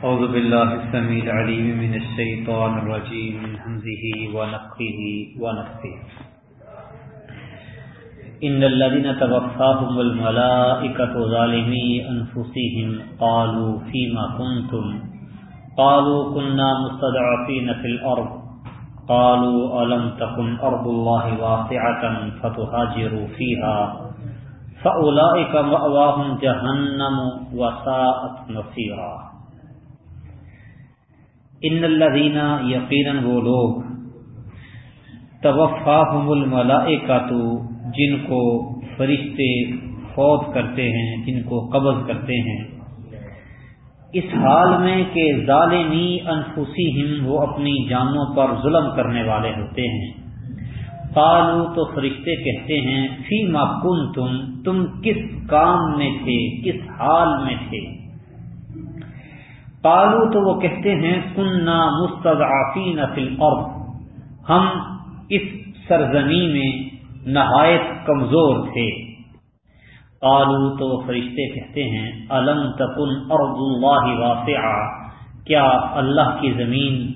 أعوذ بالله السميع العليم من الشيطان الرجيم من همزه ونقه ونفسه إن الذين توفاهم الملائكة ظالمي أنفسهم قالوا فيما كنتم؟ قالوا كنا مستضعفين في الأرض. قالوا ألم تكن أرض الله واسعة فتهاجروا فيها؟ فأولئك مأواهم جهنم وساءت مصيرا. ان الذين یقینا وہ لوگ توفاهم الملائکۃ، جن کو فرشتے فوت کرتے ہیں، جن کو قبض کرتے ہیں۔ اس حال میں کہ ظالمی انفسیہم وہ اپنی جانوں پر ظلم کرنے والے ہوتے ہیں۔ قالو تو فرشتے کہتے ہیں، فی ما کنتم، تم کس کام میں تھے، کس حال میں تھے؟ قالو تو وہ کہتے ہیں کننا مستضعفین فی الارض. ہم اس سرزمین میں نہایت کمزور تھے۔ قالو تو فرشتے کہتے ہیں، الم تکن ارض اللہ واسعہ؟ کیا اللہ کی زمین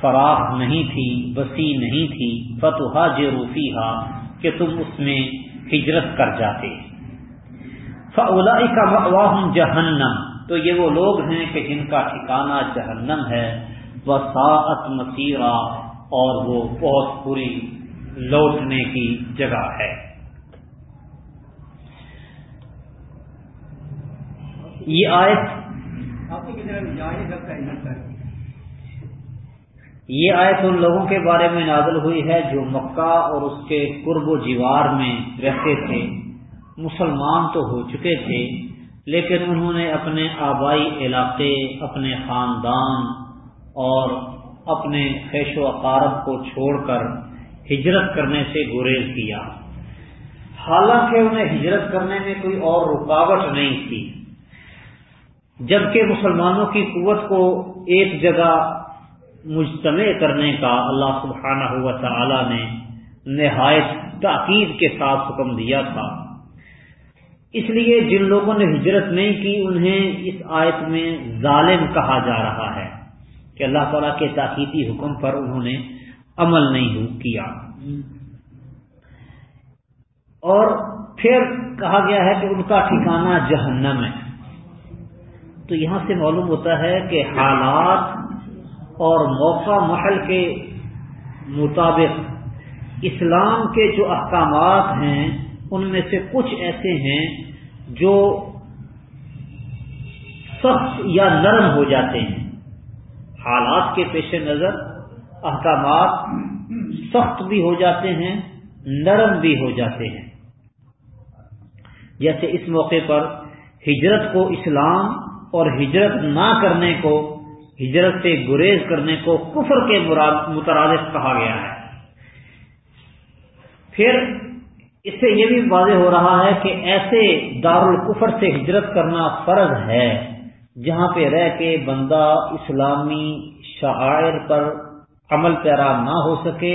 فراخ نہیں تھی، وسیع نہیں تھی؟ فتح جروفیہ کہ تم اس میں ہجرت کر جاتے۔ فولا کا جہنم۔ تو یہ وہ لوگ ہیں کہ جن کا ٹھکانہ جہنم ہے وہ مسیرہ اور وہ بہت پوری لوٹنے کی جگہ ہے۔ یہ آیت یہ آیت ان لوگوں کے بارے میں نازل ہوئی ہے جو مکہ اور اس کے قرب و جیوار میں رہتے تھے، مسلمان تو ہو چکے تھے۔ لیکن انہوں نے اپنے آبائی علاقے، اپنے خاندان اور اپنے خیش و اقارب کو چھوڑ کر ہجرت کرنے سے گریز کیا۔ حالانکہ انہیں ہجرت کرنے میں کوئی اور رکاوٹ نہیں تھی۔ جبکہ مسلمانوں کی قوت کو ایک جگہ مجتمع کرنے کا اللہ سبحانہ ہوا تعالی نے نہایت تاکید کے ساتھ حکم دیا تھا۔ اس لیے جن لوگوں نے ہجرت نہیں کی، انہیں اس آیت میں ظالم کہا جا رہا ہے کہ اللہ تعالیٰ کے تاکیتی حکم پر انہوں نے عمل نہیں کیا۔ اور پھر کہا گیا ہے کہ ان کا ٹھکانہ جہنم ہے۔ تو یہاں سے معلوم ہوتا ہے کہ حالات اور موقع محل کے مطابق اسلام کے جو احکامات ہیں، ان میں سے کچھ ایسے ہیں جو سخت یا نرم ہو جاتے ہیں۔ حالات کے پیش نظر احکامات سخت بھی ہو جاتے ہیں، نرم بھی ہو جاتے ہیں۔ جیسے اس موقع پر ہجرت کو اسلام اور ہجرت نہ کرنے کو، ہجرت سے گریز کرنے کو کفر کے مترادف کہا گیا ہے۔ پھر اس سے یہ بھی واضح ہو رہا ہے کہ ایسے دارالکفر سے ہجرت کرنا فرض ہے، جہاں پہ رہ کے بندہ اسلامی شاعر پر عمل پیرا نہ ہو سکے،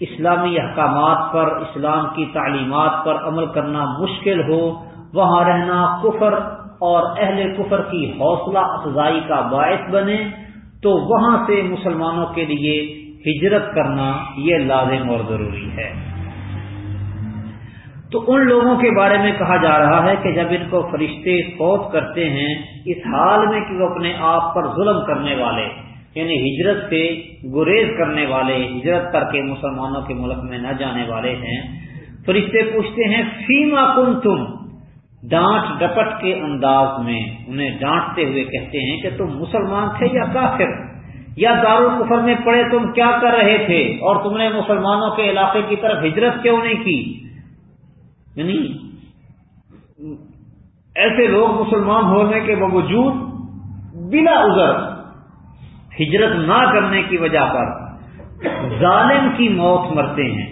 اسلامی احکامات پر، اسلام کی تعلیمات پر عمل کرنا مشکل ہو، وہاں رہنا کفر اور اہل کفر کی حوصلہ افزائی کا باعث بنے، تو وہاں سے مسلمانوں کے لیے ہجرت کرنا یہ لازم اور ضروری ہے۔ تو ان لوگوں کے بارے میں کہا جا رہا ہے کہ جب ان کو فرشتے فوت کرتے ہیں، اس حال میں کہ وہ اپنے آپ پر ظلم کرنے والے یعنی ہجرت سے گریز کرنے والے، ہجرت کر کے مسلمانوں کے ملک میں نہ جانے والے ہیں، فرشتے پوچھتے ہیں، فیما کن تم ڈانٹ ڈپٹ کے انداز میں انہیں ڈانٹتے ہوئے کہتے ہیں کہ تم مسلمان تھے یا کافر؟ یا دارالکفر میں پڑے تم کیا کر رہے تھے؟ اور تم نے مسلمانوں کے علاقے کی طرف ہجرت کیوں نہیں کی؟ یعنی ایسے لوگ مسلمان ہونے کے باوجود بلا ازر ہجرت نہ کرنے کی وجہ پر ظالم کی موت مرتے ہیں۔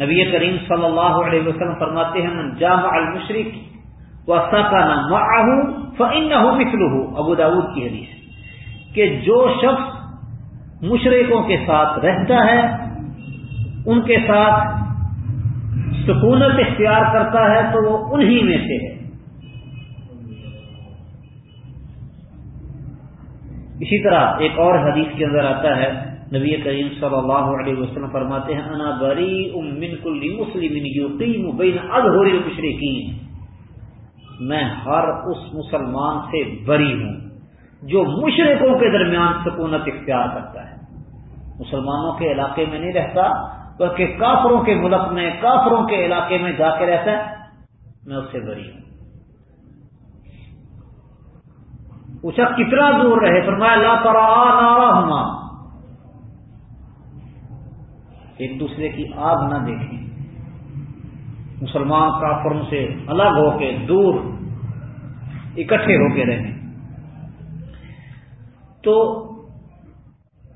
نبی کریم صلی اللہ علیہ وسلم فرماتے ہیں جام المشرق و کا نام فن نہ ابو داود کی حدیث کہ جو شخص مشرقوں کے ساتھ رہتا ہے، ان کے ساتھ سکونت اختیار کرتا ہے تو وہ انہی میں سے ہے۔ اسی طرح ایک اور حدیث کے اندر آتا ہے، نبی کریم صلی اللہ علیہ وسلم فرماتے ہیں، انا بری من کل مسلم یقیم بین اظہر المشرکین۔ میں ہر اس مسلمان سے بری ہوں جو مشرقوں کے درمیان سکونت اختیار کرتا ہے۔ مسلمانوں کے علاقے میں نہیں رہتا بلکہ کافروں کے ملک میں، کافروں کے علاقے میں جا کے رہتا ہے، میں اس سے بری ہوں۔ پوچھا کتنا دور رہے، فرمایا، لا پرا نارا ہونا ایک دوسرے کی آگ نہ دیکھیں۔ مسلمان کافروں سے الگ ہو کے، دور، اکٹھے ہو کے رہیں۔ تو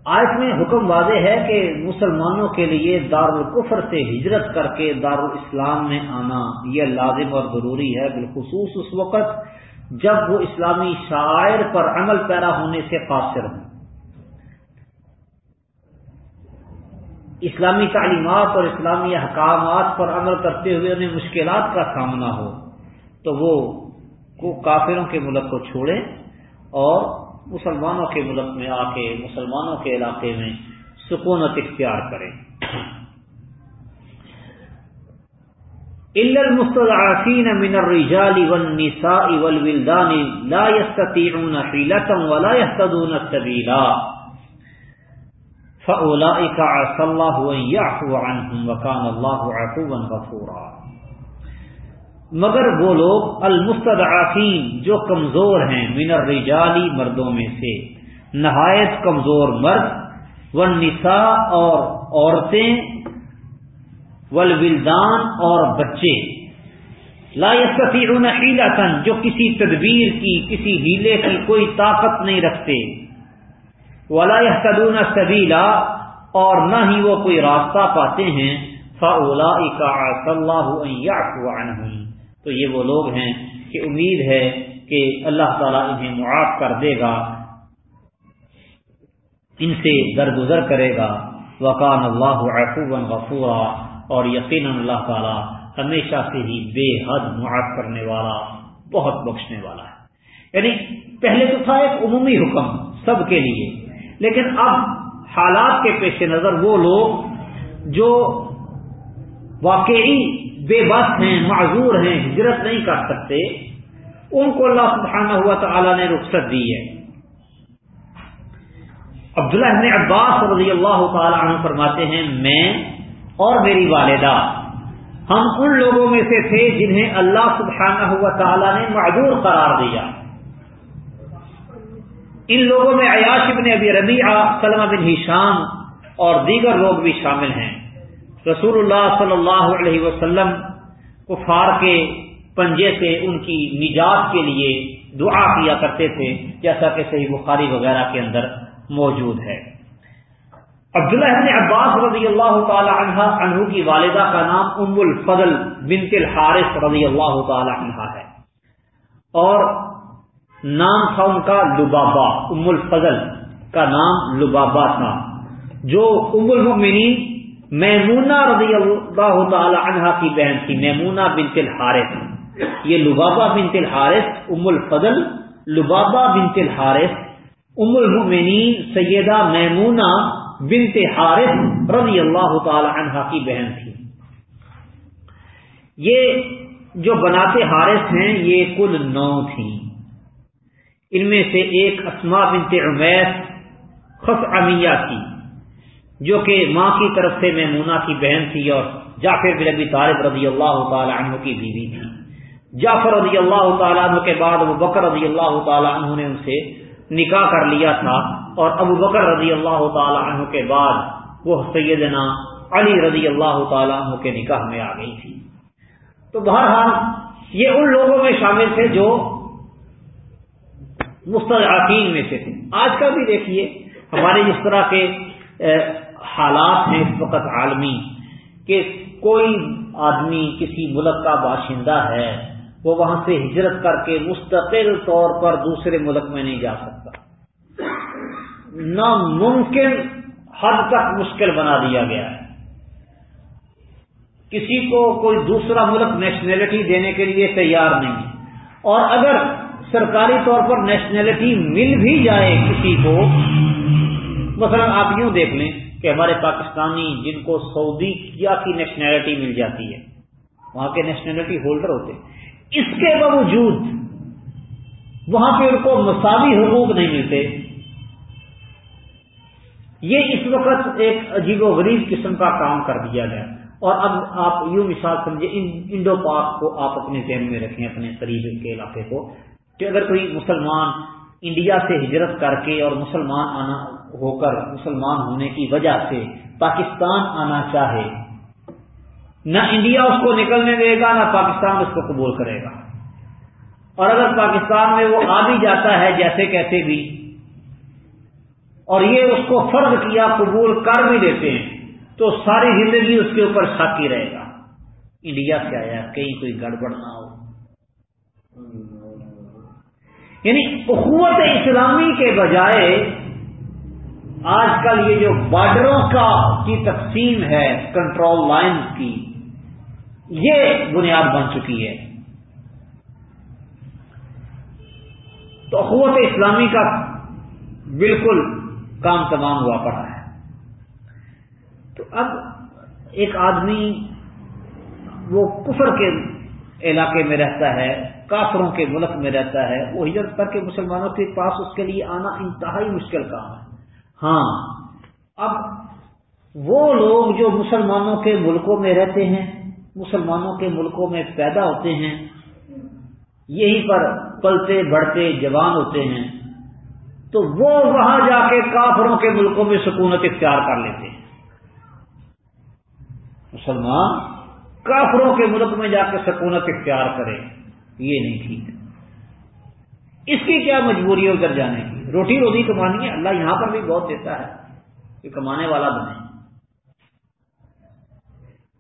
آج میں حکم واضح ہے کہ مسلمانوں کے لیے دار القفر سے ہجرت کر کے دار الاسلام میں آنا یہ لازم اور ضروری ہے، بالخصوص اس وقت جب وہ اسلامی شاعر پر عمل پیرا ہونے سے قاصر ہوں۔ اسلامی تعلیمات اور اسلامی احکامات پر عمل کرتے ہوئے انہیں مشکلات کا سامنا ہو تو وہ کافروں کے ملک کو چھوڑیں اور مسلمانوں کے ملک میں آ کے، مسلمانوں کے علاقے میں سکونت اختیار کریں۔ المستضعفين من الرجال والنساء والولدان لا يستطيعون حيلة ولا يهتدون السبيلا فأولئك عسى الله أن يعفو عنهم وكان الله عفوا غفورا۔ مگر وہ لوگ المستضعفین جو کمزور ہیں من الرجالی مردوں میں سے۔ نہایت کمزور مرد، والنساء اور عورتیں ولدان اور بچے۔ لا يستطيعون حيلة جو کسی تدبیر کی، کسی ہیلے کی کوئی طاقت نہیں رکھتے۔ ولا يهتدون سبيلا اور نہ ہی وہ کوئی راستہ پاتے ہیں۔ فاولئك عسى الله ان يعفو عنهم تو یہ وہ لوگ ہیں کہ امید ہے کہ اللہ تعالیٰ انہیں معاف کر دے گا، ان سے درگزر کرے گا۔ وقان اللہ عفوا غفورا، اور یقیناً اللہ تعالیٰ ہمیشہ سے ہی بے حد معاف کرنے والا، بہت بخشنے والا ہے۔ یعنی پہلے تو تھا ایک عمومی حکم سب کے لیے، لیکن اب حالات کے پیش نظر وہ لوگ جو واقعی بے بس ہیں، معذور ہیں، ہجرت نہیں کر سکتے، ان کو اللہ سبحانہ ہوا تعالی نے رخصت دی ہے۔ عبداللہ ابن عباس رضی اللہ تعالی عنہ فرماتے ہیں، میں اور میری والدہ، ہم ان لوگوں میں سے تھے جنہیں اللہ سبحانہ ہوا تعالیٰ نے معذور قرار دیا۔ ان لوگوں میں عیاش ابن ابی ربیعہ، سلمہ بن ہشام اور دیگر لوگ بھی شامل ہیں۔ رسول اللہ صلی اللہ علیہ وسلم کفار کے پنجے سے ان کی نجات کے لیے دعا کیا کرتے تھے، جیسا کہ صحیح بخاری وغیرہ کے اندر موجود ہے۔ عبداللہ ابن عباس رضی اللہ تعالی عنہ عنہ کی والدہ کا نام ام الفضل بنت الحارث رضی اللہ تعالی عنہ ہے۔ اور نام تھا ان کا لبابا ام الفضل کا نام لبابا تھا، جو ام المؤمنین میمونہ رضی اللہ تعالی عنہ کی بہن تھی، میمونہ بنت الحارث۔ یہ لبابا بنت الحارث، ام الفضل لبابا بنت الحارث، ام المؤمنین، سیدہ میمونہ بنت حارث رضی اللہ تعالی عنہ کی بہن تھی۔ یہ جو بناتے حارث ہیں، یہ کل نو تھیں۔ ان میں سے ایک اسما بنت عمیس خس امیہ تھی۔ جو کہ ماں کی طرف سے میمونہ کی بہن تھی اور جعفر بن ابی طالب رضی اللہ تعالی عنہ کی بیوی تھی۔ جعفر رضی اللہ تعالیٰ عنہ کے بعد وہ بکر رضی اللہ تعالیٰ عنہ نے ان سے نکاح کر لیا تھا اور ابو بکر رضی اللہ تعالی عنہ کے بعد وہ سیدنا علی رضی اللہ تعالیٰ عنہ کے نکاح میں آ گئی تھی۔ تو بہرحال یہ ان لوگوں میں شامل تھے جو مستحقین میں سے تھے۔ آج کا بھی دیکھیے ہمارے جس طرح کے حالات ہیں اس وقت عالمی کہ کوئی آدمی کسی ملک کا باشندہ ہے، وہ وہاں سے ہجرت کر کے مستقل طور پر دوسرے ملک میں نہیں جا سکتا۔ ناممکن حد تک مشکل بنا دیا گیا ہے۔ کسی کو کوئی دوسرا ملک نیشنلٹی دینے کے لیے تیار نہیں ہے۔ اور اگر سرکاری طور پر نیشنلٹی مل بھی جائے کسی کو، مثلا آپ یوں دیکھ لیں۔ کہ ہمارے پاکستانی جن کو سعودی کیا کی نیشنلٹی مل جاتی ہے، وہاں کے نیشنلٹی ہولڈر ہوتے اس کے باوجود وہاں پہ ان کو مساوی حقوق نہیں ملتے۔ یہ اس وقت ایک عجیب و غریب قسم کا کام کر دیا گیا۔ اور اب آپ یوں مثال سمجھے انڈو پاک کو آپ اپنے ذہن میں رکھیں، اپنے قریب کے علاقے کو، کہ اگر کوئی مسلمان انڈیا سے ہجرت کر کے اور مسلمان آنا ہو کر مسلمان ہونے کی وجہ سے پاکستان آنا چاہے۔ نہ انڈیا اس کو نکلنے دے گا، نہ پاکستان اس کو قبول کرے گا۔ اور اگر پاکستان میں وہ آ بھی جاتا ہے جیسے کہتے بھی، اور یہ اس کو فرض کیا، قبول کر بھی دیتے ہیں، تو ساری زندگی اس کے اوپر شک رہے گا۔ انڈیا سے آیا، کہیں کوئی گڑبڑ نہ ہو۔ یعنی اخوت اسلامی کے بجائے آج کل یہ جو بارڈروں کا کی تقسیم ہے کنٹرول لائن کی، یہ بنیاد بن چکی ہے۔ تو اخوت اسلامی کا بالکل کام تمام ہوا پڑا ہے۔ تو اب ایک آدمی وہ کفر کے علاقے میں رہتا ہے، کافروں کے ملک میں رہتا ہے، وہ ہجرت کر کے مسلمانوں کے پاس اس کے لیے آنا انتہائی مشکل کام ہے۔ ہاں۔ اب وہ لوگ جو مسلمانوں کے ملکوں میں رہتے ہیں، مسلمانوں کے ملکوں میں پیدا ہوتے ہیں، یہی پر پلتے بڑھتے جوان ہوتے ہیں، تو وہ وہاں جا کے کافروں کے ملکوں میں سکونت اختیار کر لیتے ہیں۔ مسلمان کافروں کے ملک میں جا کے سکونت اختیار کرے، یہ نہیں ٹھیک۔ اس کی کیا مجبوری ہے ادھر جانے کی روٹی روزی کمانی ہے، اللہ یہاں پر بھی بہت دیتا ہے کہ کمانے والا بنے۔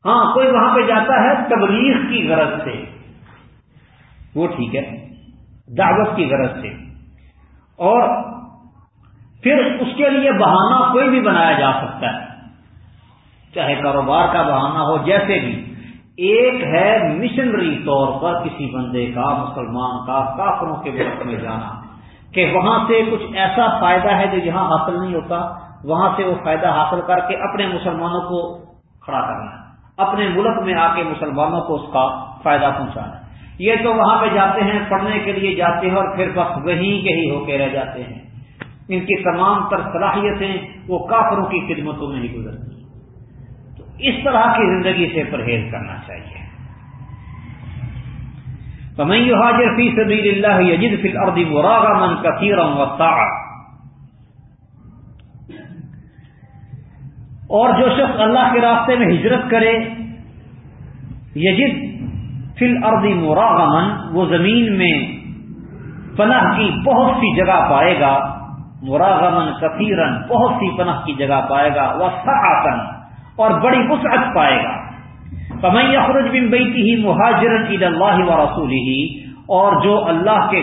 ہاں کوئی وہاں پہ جاتا ہے تبلیغ کی غرض سے۔ وہ ٹھیک ہے، دعوت کی غرض سے۔ اور پھر اس کے لیے بہانہ کوئی بھی بنایا جا سکتا ہے۔ چاہے کاروبار کا بہانہ ہو، جیسے بھی۔ ایک ہے مشنری طور پر کسی بندے کا، مسلمان کا، کافروں کے وقت میں جانا۔ کہ وہاں سے کچھ ایسا فائدہ ہے جو یہاں حاصل نہیں ہوتا، وہاں سے وہ فائدہ حاصل کر کے اپنے مسلمانوں کو کھڑا کرنا اپنے ملک میں آ کے مسلمانوں کو اس کا فائدہ پہنچانا یہ تو وہاں پہ جاتے ہیں، پڑھنے کے لیے جاتے ہیں اور پھر بس وہیں کے ہی ہو کے رہ جاتے ہیں۔ ان کی تمام تر صلاحیتیں وہ کافروں کی خدمتوں میں ہی گزرتی ہیں۔ تو اس طرح کی زندگی سے پرہیز کرنا چاہیے۔ حاجر فی سبیل اللہ یجد فی الارض مراغما کثیرا وسعا. اور جو شخص اللہ کے راستے میں ہجرت کرے یجد فی الارض مراغما، وہ زمین میں پناہ کی بہت سی جگہ پائے گا مراغمن کثیرن بہت سی پناہ کی جگہ پائے گا وہ اور بڑی وسعت پائے گا۔ کمئی اخرج بن بیتی ہی مہاجرن عید اللہ و رسول ہی اور جو اللہ کے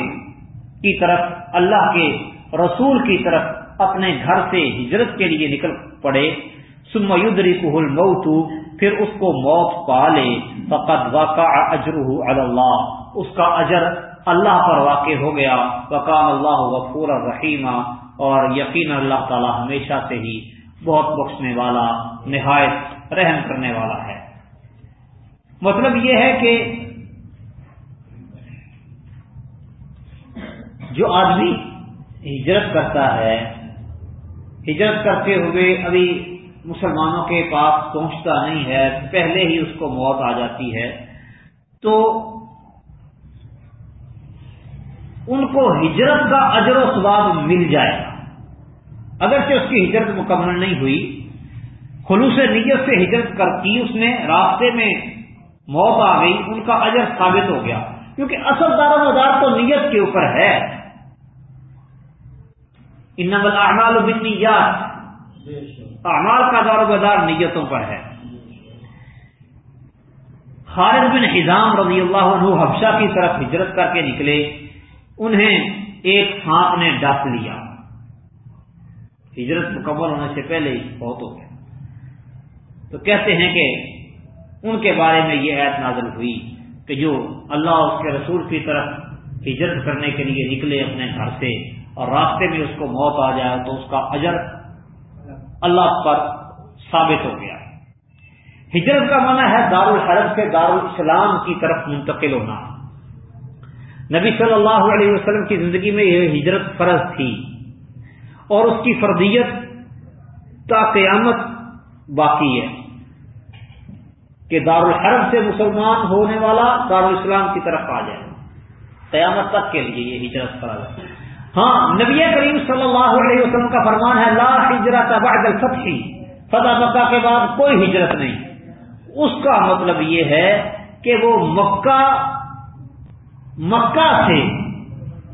کی طرف، اللہ کے رسول کی طرف اپنے گھر سے ہجرت کے لیے نکل پڑے سم یدری کہل پھر اس کو موت پا لے فقط واقع اجر اللہ اس کا اجر اللہ پر واقع ہو گیا۔ وقام اللہ وفور الرحیمہ اور یقین اللہ تعالی ہمیشہ سے ہی بہت بخشنے والا، نہایت رحم کرنے والا ہے۔ مطلب یہ ہے کہ جو آدمی ہجرت کرتا ہے، ہجرت کرتے ہوئے ابھی مسلمانوں کے پاس پہنچتا نہیں ہے، پہلے ہی اس کو موت آ جاتی ہے، تو ان کو ہجرت کا اجر و ثواب مل جائے۔ گا اگرچہ اس کی ہجرت مکمل نہیں ہوئی، خلوص نیت سے ہجرت کرتی، اس نے راستے میں موت آ گئی، ان کا اجر ثابت ہو گیا۔ کیونکہ اصل دار مدار تو نیت کے اوپر ہے۔ اعمال و یاد اعمال کا دار و مدار نیتوں پر ہے۔ خالد بن حزام رضی اللہ عنہ حبشہ کی طرف ہجرت کر کے نکلے۔ انہیں ایک سانپ نے ڈس لیا۔ ہجرت مکمل ہونے سے پہلے ہی بہت ہو گیا۔ تو کہتے ہیں کہ ان کے بارے میں یہ عید نازل ہوئی کہ جو اللہ اس کے رسول کی طرف ہجرت کرنے کے لیے نکلے اپنے گھر سے اور راستے میں اس کو موت آ جائے تو اس کا اجر اللہ پر ثابت ہو گیا۔ ہجرت کا معنی ہے دار الحرب سے دار الاسلام کی طرف منتقل ہونا۔ نبی صلی اللہ علیہ وسلم کی زندگی میں یہ ہجرت فرض تھی اور اس کی فردیت تا قیامت باقی ہے۔ کہ دار الحرب سے مسلمان ہونے والا دار الاسلام کی طرف آ جائے۔ قیامت تک کے لیے یہ ہجرت فرض ہے ہاں نبی کریم صلی اللہ علیہ وسلم کا فرمان ہے، لا ہجرت بعد الفتح۔ فتح مکہ کے بعد کوئی ہجرت نہیں۔ اس کا مطلب یہ ہے کہ وہ مکہ مکہ سے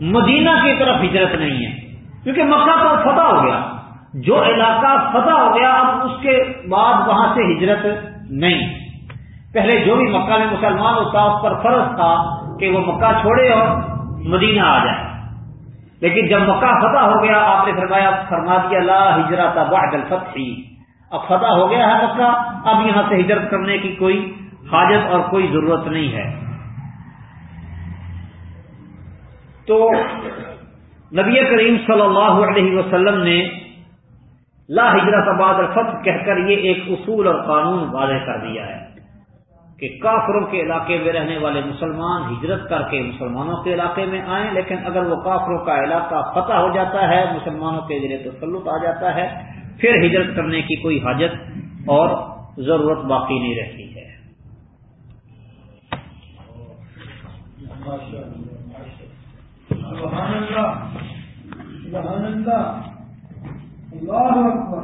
مدینہ کی طرف ہجرت نہیں ہے۔ کیونکہ مکہ تو فتح ہو گیا۔ جو علاقہ فتح ہو گیا، اب اس کے بعد وہاں سے ہجرت نہیں۔ پہلے جو بھی مکہ میں مسلمان ہوتا، اس پر فرض تھا کہ وہ مکہ چھوڑے اور مدینہ آ جائے۔ لیکن جب مکہ فتح ہو گیا، آپ نے فرمایا، فرما دیا، لا ہجرت بعد الفتح۔ اب فتح ہو گیا ہے مکہ، اب یہاں سے ہجرت کرنے کی کوئی حاجت اور کوئی ضرورت نہیں ہے۔ تو نبی کریم صلی اللہ علیہ وسلم نے لا ہجرت بعد الفتح کہہ کر یہ ایک اصول اور قانون واضح کر دیا ہے۔ کہ کافروں کے علاقے میں رہنے والے مسلمان ہجرت کر کے مسلمانوں کے علاقے میں آئیں، لیکن اگر وہ کافروں کا علاقہ فتح ہو جاتا ہے، مسلمانوں کے ذریعے تسلط آ جاتا ہے، پھر ہجرت کرنے کی کوئی حاجت اور ضرورت باقی نہیں رہتی ہے۔ سبحان اللہ سبحان اللہ اللہ اکبر۔